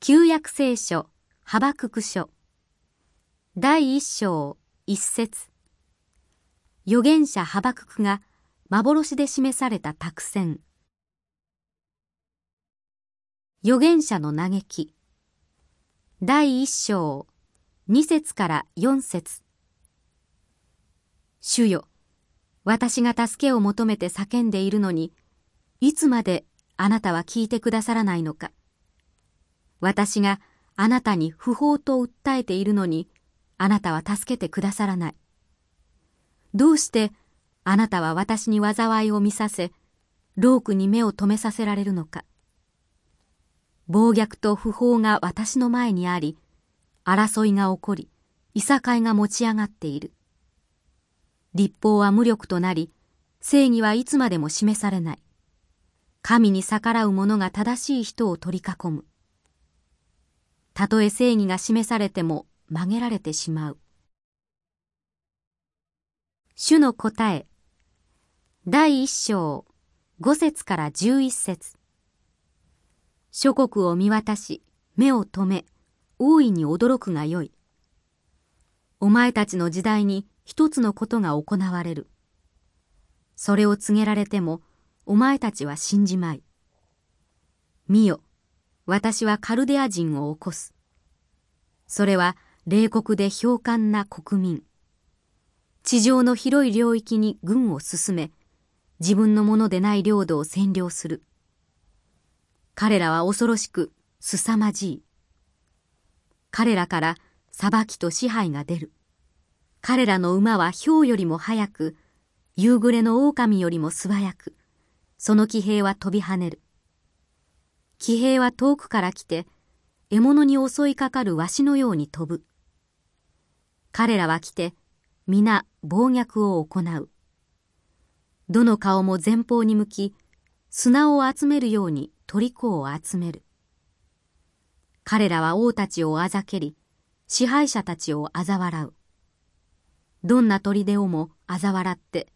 旧約聖書ハバクク書。第一章一節。預言者ハバククが幻で示された託戦。預言者の嘆き。第一章二節から四節。主よ私が助けを求めて叫んでいるのにいつまであなたは聞いてくださらないのか。私があなたに不法と訴えているのに、あなたは助けてくださらない。どうしてあなたは私に災いを見させ、ロークに目を留めさせられるのか。暴虐と不法が私の前にあり、争いが起こり、いさかいが持ち上がっている。立法は無力となり、正義はいつまでも示されない。神に逆らう者が正しい人を取り囲む。たとえ正義が示されても曲げられてしまう。主の答え第一章五節から十一節諸国を見渡し目を留め大いに驚くがよい。お前たちの時代に一つのことが行われる。それを告げられてもお前たちは信じまい。見よ、私はカルデア人を起こす。それは冷酷で氷敢な国民。地上の広い領域に軍を進め、自分のものでない領土を占領する。彼らは恐ろしく、凄まじい。彼らから裁きと支配が出る。彼らの馬は氷よりも速く、夕暮れの狼よりも素早く、その騎兵は飛び跳ねる。騎兵は遠くから来て、獲物に襲いかかるわしのように飛ぶ。彼らは来て、皆暴虐を行う。どの顔も前方に向き、砂を集めるように虜を集める。彼らは王たちをあざけり、支配者たちを嘲笑う。どんな砦をも嘲笑って、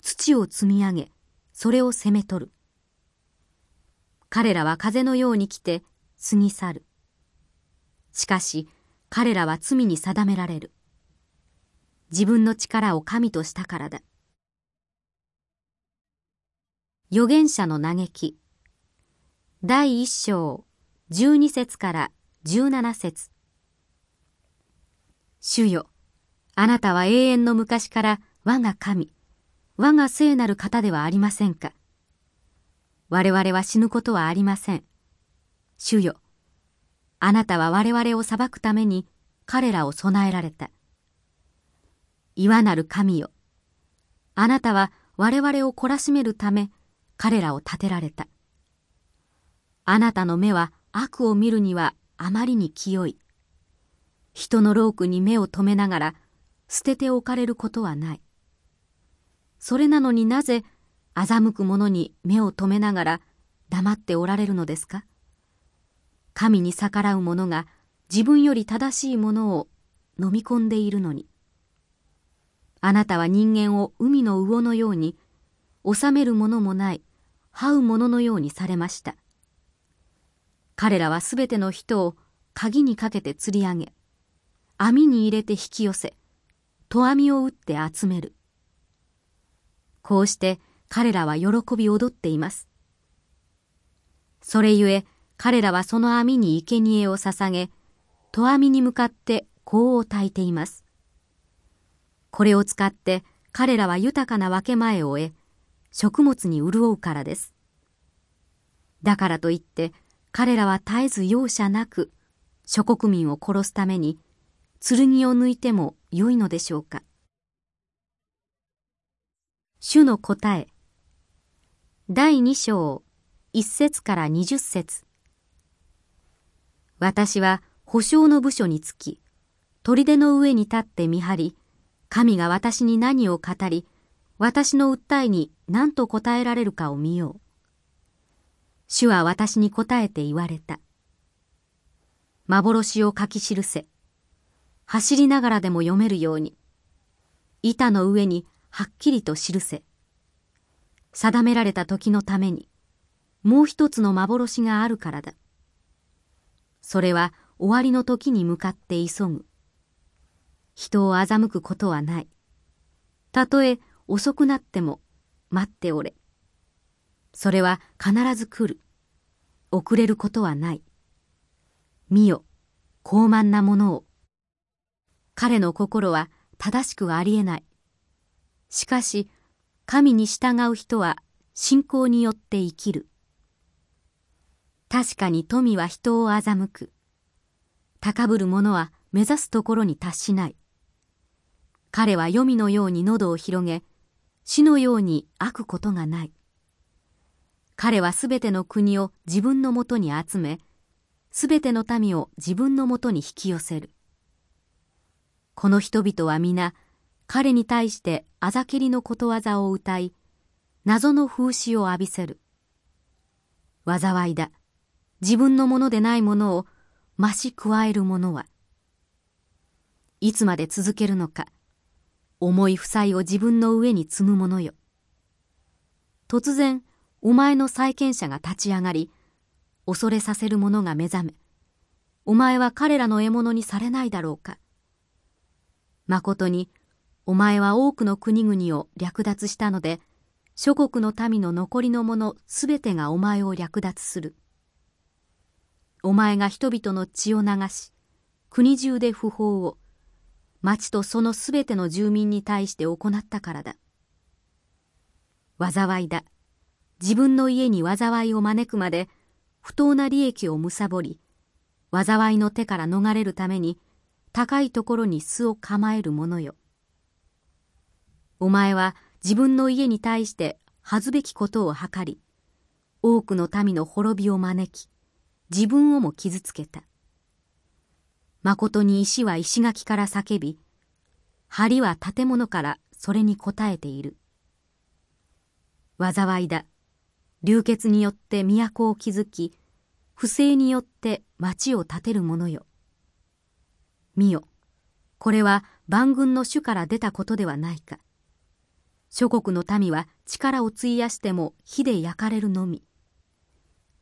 土を積み上げ、それを攻め取る。彼らは風のように来て過ぎ去る。しかし彼らは罪に定められる。自分の力を神としたからだ。預言者の嘆き第一章十二節から十七節主よ、あなたは永遠の昔から我が神、我が聖なる方ではありませんか。我々は死ぬことはありません。主よ、あなたは我々を裁くために彼らを備えられた。岩なる神よ、あなたは我々を懲らしめるため彼らを立てられた。あなたの目は悪を見るにはあまりに清い。人のロークに目を留めながら捨てておかれることはない。それなのになぜ欺く者に目を留めながら黙っておられるのですか？神に逆らう者が自分より正しいものを飲み込んでいるのに。あなたは人間を海の魚のように、治めるものもない、這うもののようにされました。彼らはすべての人を鍵にかけて釣り上げ、網に入れて引き寄せ、戸網を打って集める。こうして彼らは喜び踊っています。それゆえ彼らはその網に生贄を捧げ、戸網に向かって香を焚いています。これを使って彼らは豊かな分け前を得、食物に潤うからです。だからといって彼らは絶えず容赦なく諸国民を殺すために剣を抜いてもよいのでしょうか。主の答え第二章一節から二十節。私は保証の部署につき砦の上に立って見張り神が私に何を語り私の訴えに何と答えられるかを見よう。主は私に答えて言われた。幻を書き記せ走りながらでも読めるように板の上にはっきりと記せ。定められた時のためにもう一つの幻があるからだ。それは終わりの時に向かって急ぐ。人を欺くことはない。たとえ遅くなっても待っておれ。それは必ず来る。遅れることはない。見よ、高慢なものを。彼の心は正しくありえない。しかし、神に従う人は信仰によって生きる。確かに富は人を欺く。高ぶる者は目指すところに達しない。彼は黄泉のように喉を広げ、死のように飽くことがない。彼はすべての国を自分のもとに集め、すべての民を自分のもとに引き寄せる。この人々は皆、彼に対してあざけりのことわざを歌い、謎の風刺を浴びせる。災いだ。自分のものでないものを増し加える者は。いつまで続けるのか。重い負債を自分の上に積む者よ。突然、お前の債権者が立ち上がり、恐れさせる者が目覚め、お前は彼らの獲物にされないだろうか。誠に、お前は多くの国々を略奪したので、諸国の民の残りの者すべてがお前を略奪する。お前が人々の血を流し、国中で不法を、町とそのすべての住民に対して行ったからだ。災いだ。自分の家に災いを招くまで、不当な利益を貪り、災いの手から逃れるために、高いところに巣を構える者よ。お前は自分の家に対して恥ずべきことを図り、多くの民の滅びを招き、自分をも傷つけた。誠に石は石垣から叫び、梁は建物からそれに応えている。災いだ。流血によって都を築き、不正によって町を建てる者よ。見よ。これは万軍の主から出たことではないか。諸国の民は力を費やしても火で焼かれるのみ。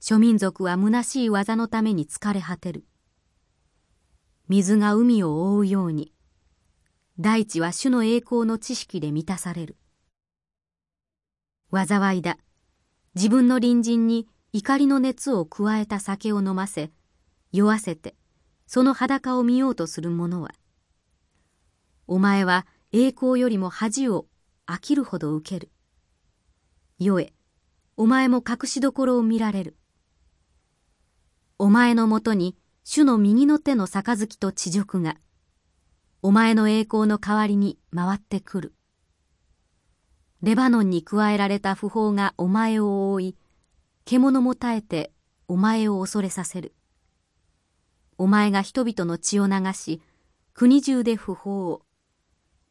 諸民族は虚しい技のために疲れ果てる。水が海を覆うように、大地は主の栄光の知識で満たされる。災いだ。自分の隣人に怒りの熱を加えた酒を飲ませ、酔わせて、その裸を見ようとする者は、お前は栄光よりも恥を飽きるほど受ける。酔え、お前も隠しどころを見られる。お前のもとに主の右の手の杯と地辱が、お前の栄光の代わりに回ってくる。レバノンに加えられた不法がお前を覆い、獣も耐えてお前を恐れさせる。お前が人々の血を流し、国中で不法を、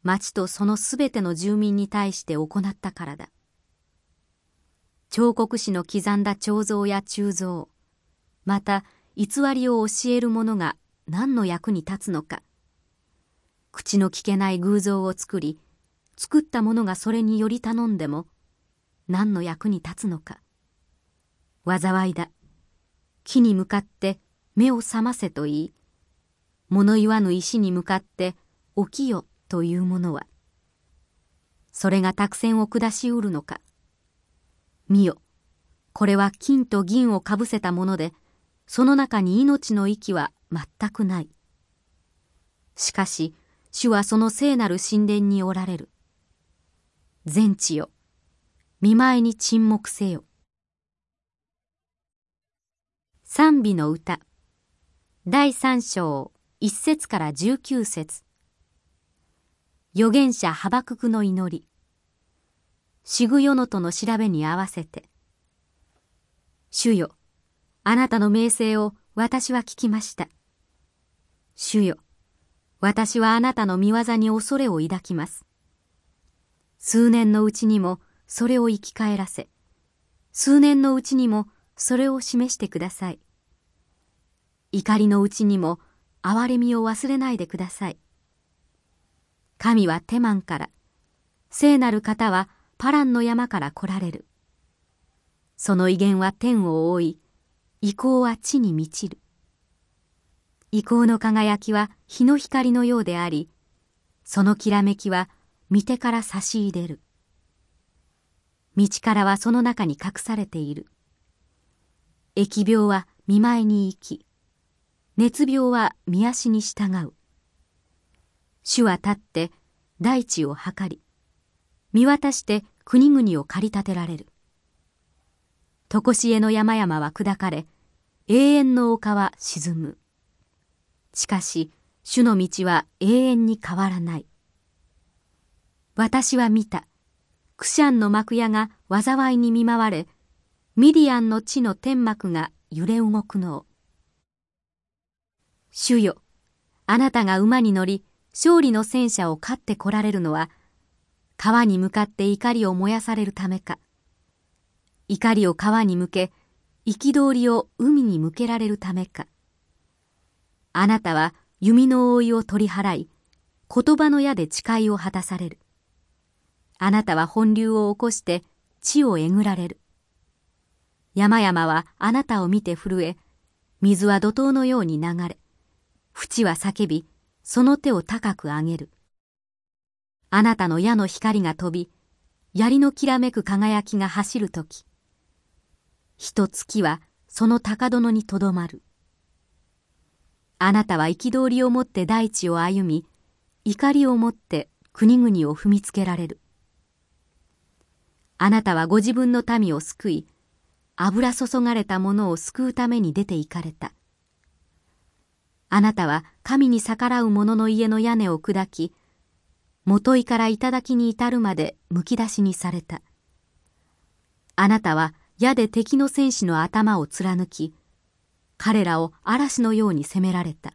町とそのすべての住民に対して行ったからだ。彫刻師の刻んだ彫像や鋳造、また偽りを教える者が何の役に立つのか。口の聞けない偶像を作り作った者がそれにより頼んでも何の役に立つのか。災いだ。木に向かって目を覚ませと言い物言わぬ石に向かって起きよ。というものはそれが託戦を下しうるのか見よこれは金と銀をかぶせたものでその中に命の息は全くない。しかし、主はその聖なる神殿におられる。全地よ、見舞いに沈黙せよ。賛美の歌第三章一節から十九節預言者ハバククの祈りシグヨノとの調べに合わせて主よあなたの名声を私は聞きました。主よ、私はあなたの見業に恐れを抱きます。数年のうちにもそれを生き返らせ、数年のうちにもそれを示してください。怒りのうちにも憐れみを忘れないでください。神はテマンから、聖なる方はパランの山から来られる。その威厳は天を覆い、意向は地に満ちる。意向の輝きは日の光のようであり、そのきらめきは見てから差し入れる。道からはその中に隠されている。疫病は見舞いに行き、熱病は見足に従う。主は立って大地を測り、見渡して国々を駆り立てられる。とこしえの山々は砕かれ、永遠の丘は沈む。しかし、主の道は永遠に変わらない。私は見た。クシャンの幕屋が災いに見舞われ、ミディアンの地の天幕が揺れ動くのを。主よ、あなたが馬に乗り、勝利の戦車を勝って来られるのは、川に向かって怒りを燃やされるためか。怒りを川に向け、憤りを海に向けられるためか。あなたは弓の覆いを取り払い、言葉の矢で誓いを果たされる。あなたは本流を起こして地をえぐられる。山々はあなたを見て震え、水は怒涛のように流れ、淵は叫び、その手を高く上げる。あなたの矢の光が飛び、槍のきらめく輝きが走るとき、火と月はその高殿にとどまる。あなたは憤りをもって大地を歩み、怒りをもって国々を踏みつけられる。あなたはご自分の民を救い、油注がれた者を救うために出て行かれた。あなたは神に逆らう者の家の屋根を砕き、元いから頂に至るまでむき出しにされた。あなたは矢で敵の戦士の頭を貫き、彼らを嵐のように責められた。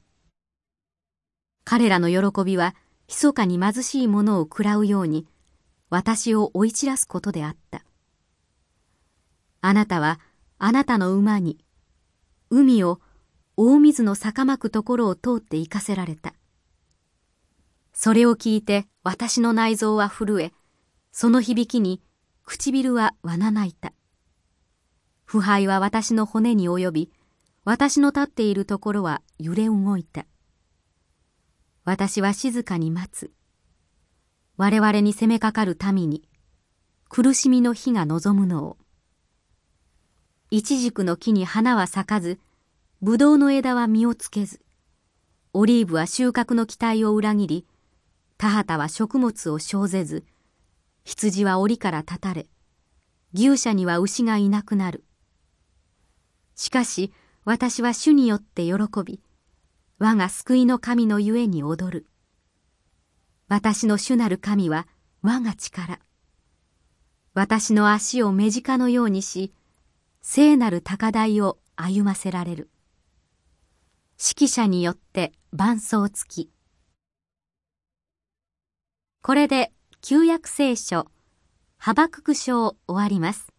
彼らの喜びは、密かに貧しい者を喰らうように、私を追い散らすことであった。あなたは、あなたの馬に、海を大水の逆まくところを通って行かせられた。それを聞いて私の内臓は震え、その響きに唇はわなないた。腐敗は私の骨に及び、私の立っているところは揺れ動いた。私は静かに待つ。我々に攻めかかる民に、苦しみの火が望むのを。イチジクの木に花は咲かず、ブドウの枝は実をつけず、オリーブは収穫の期待を裏切り、田畑は食物を生ぜず、羊は檻から立たれ、牛舎には牛がいなくなる。しかし私は主によって喜び、我が救いの神のゆえに踊る。私の主なる神は我が力。私の足を目近のようにし、聖なる高台を歩ませられる。指揮者によって伴奏付き。これで旧約聖書、ハバクク書を終わります。